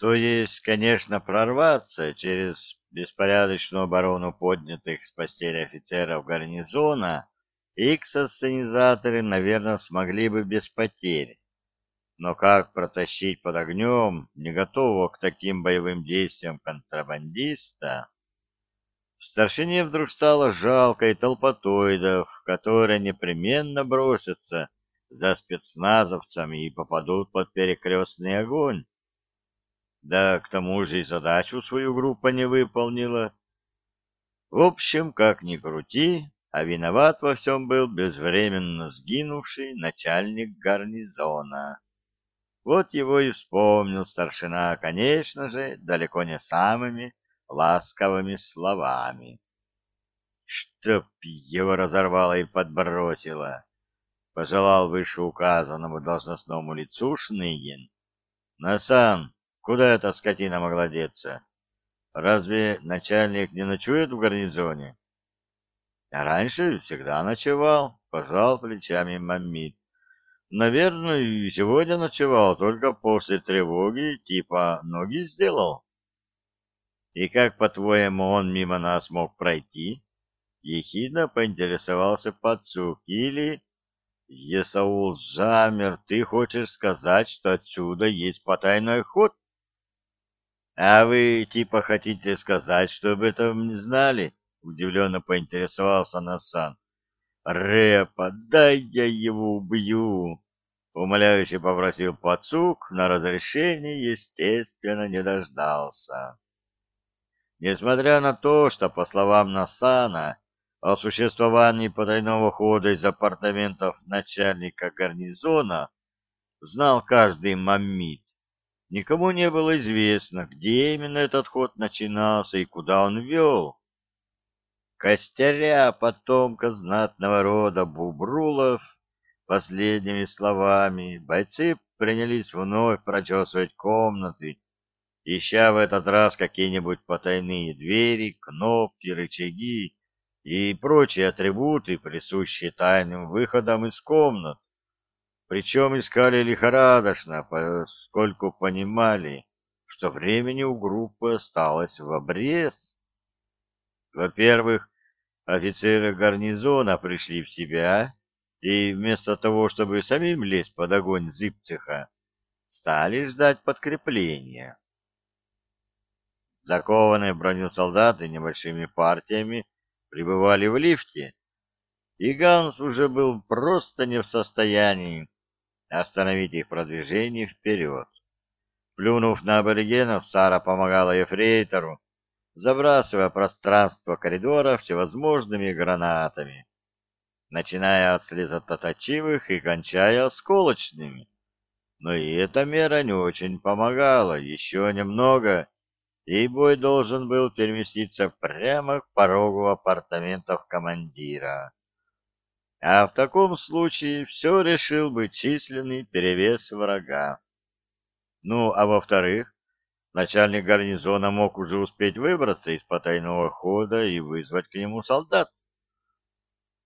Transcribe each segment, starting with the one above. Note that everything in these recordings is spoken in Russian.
То есть, конечно, прорваться через беспорядочную оборону поднятых с постели офицеров гарнизона икс-ассенизаторы, наверное, смогли бы без потерь. Но как протащить под огнем не готового к таким боевым действиям контрабандиста? В старшине вдруг стало жалко и толпотоидов, которые непременно бросятся за спецназовцами и попадут под перекрестный огонь. Да к тому же и задачу свою группа не выполнила. В общем, как ни крути, а виноват во всем был безвременно сгинувший начальник гарнизона. Вот его и вспомнил старшина, конечно же, далеко не самыми ласковыми словами. Чтоб его разорвало и подбросило, пожелал вышеуказанному должностному лицу Шныгин. Насан, куда эта скотина могла деться? Разве начальник не ночует в гарнизоне? А раньше всегда ночевал, пожал плечами Маммит. Наверное, и сегодня ночевал, только после тревоги, типа ноги сделал. И как, по-твоему, он мимо нас мог пройти? Ехидно поинтересовался Пацук. Или, Есаул замер, ты хочешь сказать, что отсюда есть потайной ход? А вы типа хотите сказать, что об этом не знали? — удивленно поинтересовался Насан. — Репа, дай я его убью! — умоляюще попросил Пацук, на разрешение, естественно, не дождался. Несмотря на то, что, по словам Насана, о существовании потайного хода из апартаментов начальника гарнизона знал каждый маммит, никому не было известно, где именно этот ход начинался и куда он вел. Костеря потомка знатного рода Бубрулов последними словами, бойцы принялись вновь прочесывать комнаты, ища в этот раз какие-нибудь потайные двери, кнопки, рычаги и прочие атрибуты, присущие тайным выходам из комнат. Причем искали лихорадочно, поскольку понимали, что времени у группы осталось в обрез. Во-первых, офицеры гарнизона пришли в себя и вместо того, чтобы самим лезть под огонь Зипцеха, стали ждать подкрепления. Закованные броню солдаты небольшими партиями пребывали в лифте, и Ганс уже был просто не в состоянии остановить их продвижение вперед. Плюнув на аборигенов, Сара помогала Ефрейтору забрасывая пространство коридора всевозможными гранатами, начиная от слезоточивых и кончая осколочными. Но и эта мера не очень помогала, еще немного, и бой должен был переместиться прямо к порогу апартаментов командира. А в таком случае все решил бы численный перевес врага. Ну, а во-вторых, начальник гарнизона мог уже успеть выбраться из потайного хода и вызвать к нему солдат.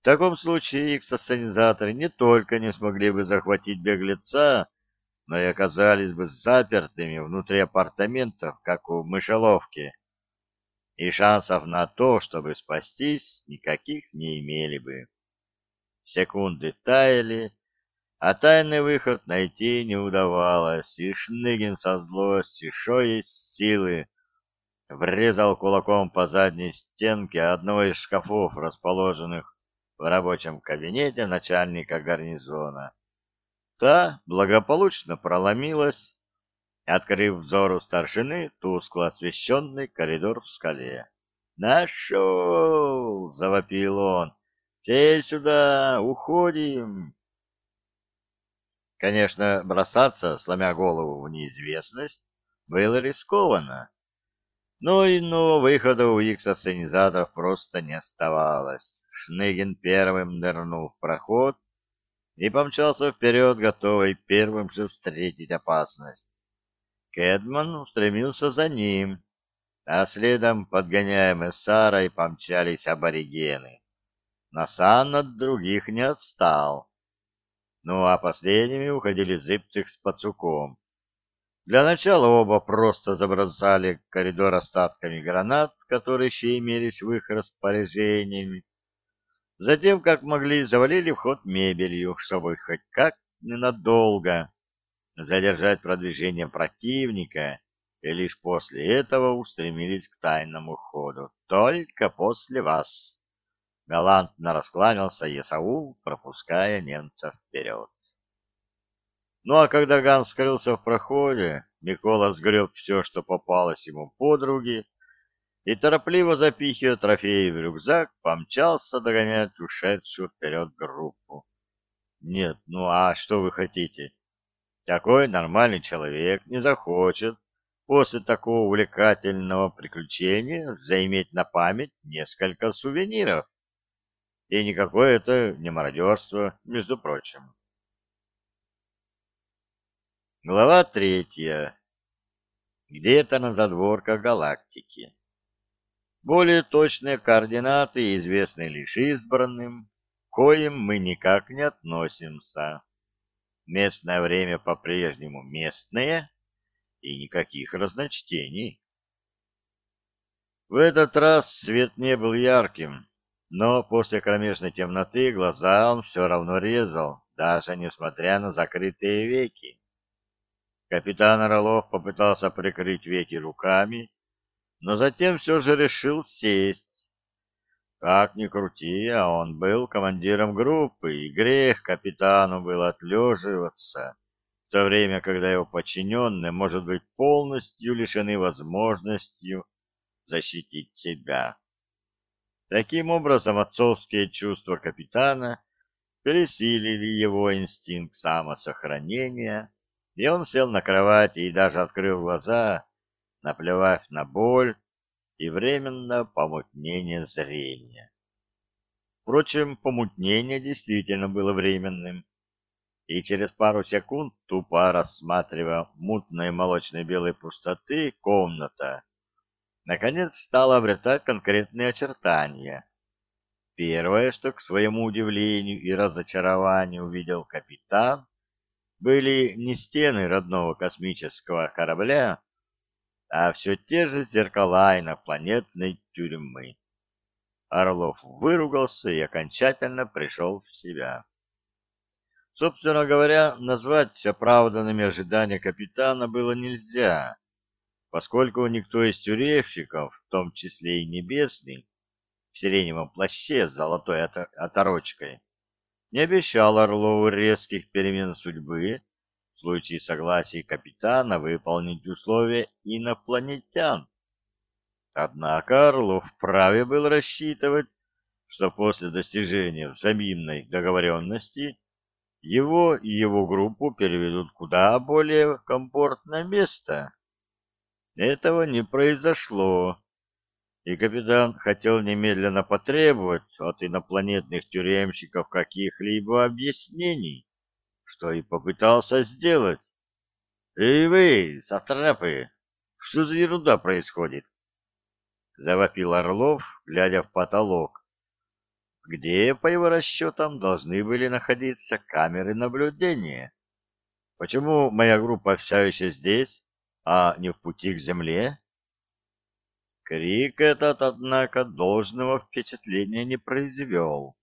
В таком случае их-ассенизаторы не только не смогли бы захватить беглеца, но и оказались бы запертыми внутри апартаментов, как у мышеловки. И шансов на то, чтобы спастись, никаких не имели бы. Секунды таяли, а тайный выход найти не удавалось, и Шныгин со злостью, что есть силы, врезал кулаком по задней стенке одного из шкафов, расположенных в рабочем кабинете начальника гарнизона. Та благополучно проломилась, открыв взору старшины тускло освещенный коридор в скале. «Нашел!» — завопил он. «Все сюда! Уходим!» Конечно, бросаться, сломя голову в неизвестность, было рискованно. Но иного выхода у икс-ассенизаторов просто не оставалось. Шныгин первым нырнул в проход и помчался вперед, готовый первым же встретить опасность. Кэдман устремился за ним, а следом, подгоняемые Сарой, помчались аборигены. Насан от других не отстал. Ну а последними уходили Зыбцих с Пацуком. Для начала оба просто забросали коридор остатками гранат, которые еще имелись в их распоряжении. Затем, как могли, завалили вход мебелью, чтобы хоть как ненадолго задержать продвижение противника, и лишь после этого устремились к тайному ходу. Только после вас. Галантно раскланялся Есаул, пропуская немца вперед. Ну а когда Ганс скрылся в проходе, Микола сгреб все, что попалось ему под руки, и, торопливо запихивая трофеи в рюкзак, помчался догонять ушедшую вперед группу. Нет, ну а что вы хотите? Такой нормальный человек не захочет после такого увлекательного приключения заиметь на память несколько сувениров. И никакое это не мародерство, между прочим. Глава третья. Где-то на задворках галактики. Более точные координаты известны лишь избранным, коим мы никак не относимся. Местное время по-прежнему местное и никаких разночтений. В этот раз свет не был ярким, но после кромешной темноты глаза он все равно резал, даже несмотря на закрытые веки. Капитан Орлов попытался прикрыть веки руками, но затем все же решил сесть. Как ни крути, а он был командиром группы, и грех капитану было отлеживаться, в то время, когда его подчиненные, может быть, полностью лишены возможностью защитить себя. Таким образом, отцовские чувства капитана пересилили его инстинкт самосохранения, и он сел на кровати и даже открыл глаза, наплевав на боль и временно помутнение зрения. Впрочем, помутнение действительно было временным, и через пару секунд, тупо рассматривая мутной молочной белой пустоты, комната, наконец стала обретать конкретные очертания. Первое, что к своему удивлению и разочарованию увидел капитан, были не стены родного космического корабля, а все те же зеркала инопланетной тюрьмы. Орлов выругался и окончательно пришел в себя. Собственно говоря, назвать оправданными ожидания капитана было нельзя, поскольку никто из тюремщиков, в том числе и небесный, в сиреневом плаще с золотой оторочкой, не обещал Орлову резких перемен судьбы в случае согласия капитана выполнить условия инопланетян. Однако Орлов вправе был рассчитывать, что после достижения взаимной договоренности его и его группу переведут куда более комфортное место. Этого не произошло и капитан хотел немедленно потребовать от инопланетных тюремщиков каких-либо объяснений, что и попытался сделать. «Эй вы, сатрапы, что за ерунда происходит?» Завопил Орлов, глядя в потолок, где, по его расчетам, должны были находиться камеры наблюдения. «Почему моя группа все еще здесь, а не в пути к Земле?» Крик этот, однако, должного впечатления не произвел.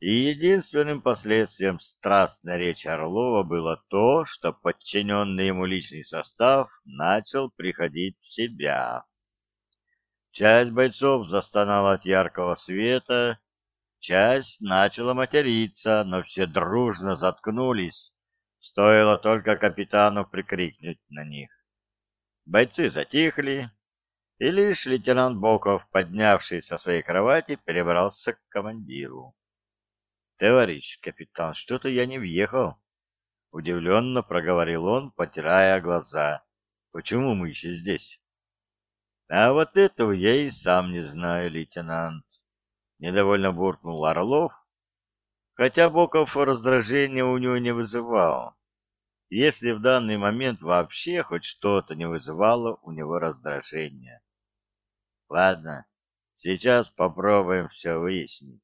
И единственным последствием страстной речи Орлова было то, что подчиненный ему личный состав начал приходить в себя. Часть бойцов застонала от яркого света, часть начала материться, но все дружно заткнулись, стоило только капитану прикрикнуть на них. Бойцы затихли, и лишь лейтенант Боков, поднявшись со своей кровати, перебрался к командиру. — Товарищ капитан, что-то я не въехал. — удивленно проговорил он, потирая глаза. — Почему мы еще здесь? — А вот этого я и сам не знаю, лейтенант. Недовольно буркнул Орлов, хотя Боков раздражения у него не вызывал. Если в данный момент вообще хоть что-то не вызывало у него раздражения. Ладно, сейчас попробуем все выяснить.